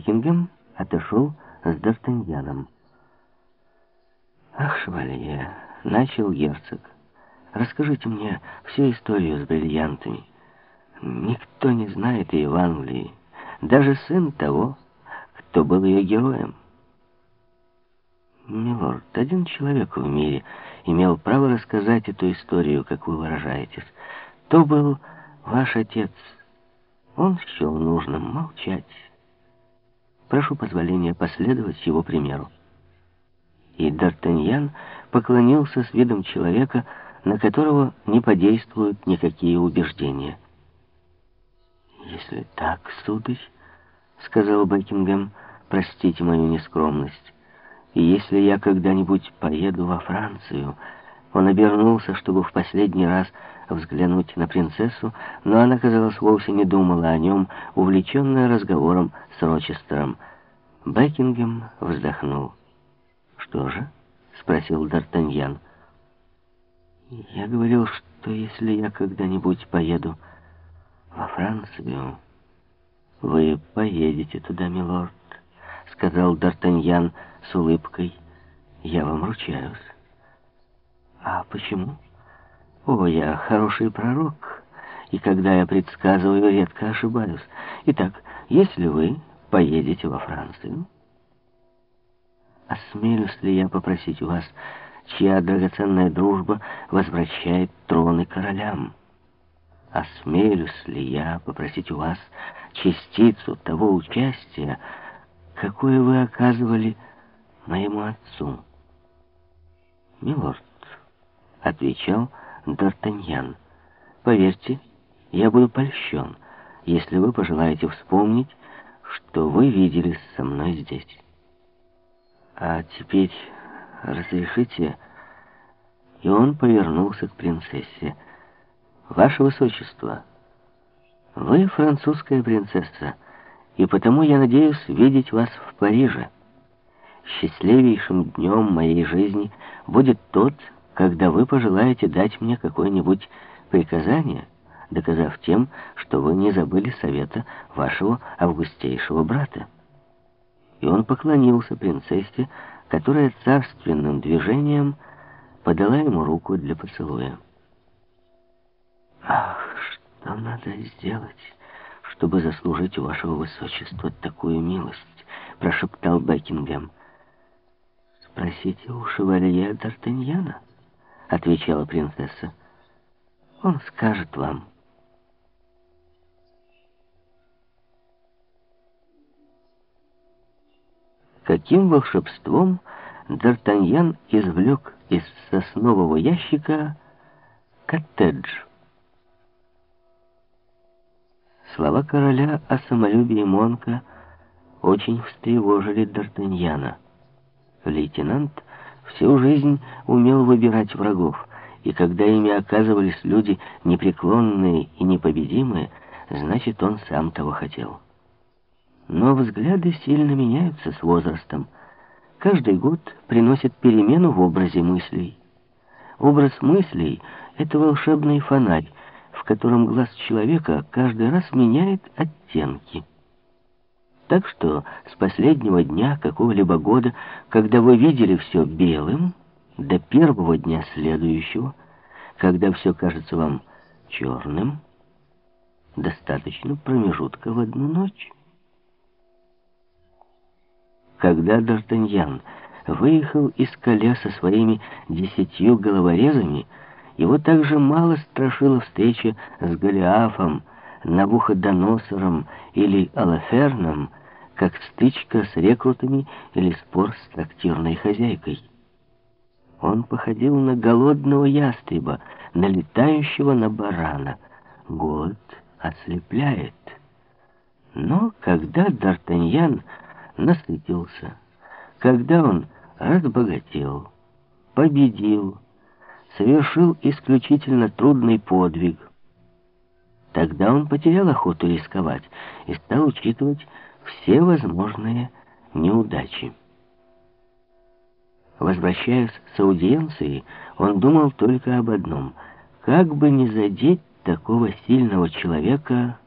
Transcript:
Бекингем отошел с Д'Артаньяном. «Ах, шевалье!» — начал герцог. «Расскажите мне всю историю с бриллиантами. Никто не знает ее в Англии, даже сын того, кто был ее героем». «Милорд, один человек в мире имел право рассказать эту историю, как вы выражаетесь. То был ваш отец. Он счел нужным молчать». Прошу позволения последовать его примеру. И Д'Артаньян поклонился с видом человека, на которого не подействуют никакие убеждения. «Если так, сударь, — сказал Бекингем, — простите мою нескромность, и если я когда-нибудь поеду во Францию...» Он обернулся, чтобы в последний раз взглянуть на принцессу, но она, казалось, вовсе не думала о нем, увлеченная разговором с Рочестером. Бекингем вздохнул. «Что же?» — спросил Д'Артаньян. «Я говорил, что если я когда-нибудь поеду во Францию...» «Вы поедете туда, милорд», — сказал Д'Артаньян с улыбкой. «Я вам ручаюсь». «А почему?» «О, я хороший пророк, и когда я предсказываю, редко ошибаюсь. Итак, если вы поедете во Францию, осмелюсь ли я попросить у вас, чья драгоценная дружба возвращает троны королям? Осмелюсь ли я попросить у вас частицу того участия, какое вы оказывали моему отцу? Милорд, — отвечал Д'Артаньян. «Поверьте, я буду польщен, если вы пожелаете вспомнить, что вы виделись со мной здесь. А теперь разрешите...» И он повернулся к принцессе. «Ваше Высочество, вы французская принцесса, и потому я надеюсь видеть вас в Париже. Счастливейшим днем моей жизни будет тот, когда вы пожелаете дать мне какое-нибудь приказание, доказав тем, что вы не забыли совета вашего августейшего брата. И он поклонился принцессе, которая царственным движением подала ему руку для поцелуя. «Ах, что надо сделать, чтобы заслужить у вашего высочества такую милость?» — прошептал Бекингем. «Спросите у шевалье Д'Артаньяна» отвечала принцесса. Он скажет вам. Каким волшебством Д'Артаньян извлек из соснового ящика коттедж? Слова короля о самолюбии Монка очень встревожили Д'Артаньяна. Лейтенант всю жизнь умел выбирать врагов, и когда ими оказывались люди непреклонные и непобедимые, значит, он сам того хотел. Но взгляды сильно меняются с возрастом. Каждый год приносит перемену в образе мыслей. Образ мыслей — это волшебный фонарь, в котором глаз человека каждый раз меняет оттенки. Так что с последнего дня какого-либо года, когда вы видели все белым, до первого дня следующего, когда все кажется вам черным, достаточно промежутка в одну ночь. Когда Д'Артаньян выехал из Кале со своими десятью головорезами, его также мало страшила встреча с Голиафом, Навуходоносором или Алаферном, как стычка с рекрутами или спор с трактирной хозяйкой. Он походил на голодного ястреба, налетающего на барана. Голод ослепляет. Но когда Д'Артаньян насытился, когда он разбогател, победил, совершил исключительно трудный подвиг, тогда он потерял охоту рисковать и стал учитывать все возможные неудачи. Возвращаясь с аудиенции, он думал только об одном — как бы не задеть такого сильного человека,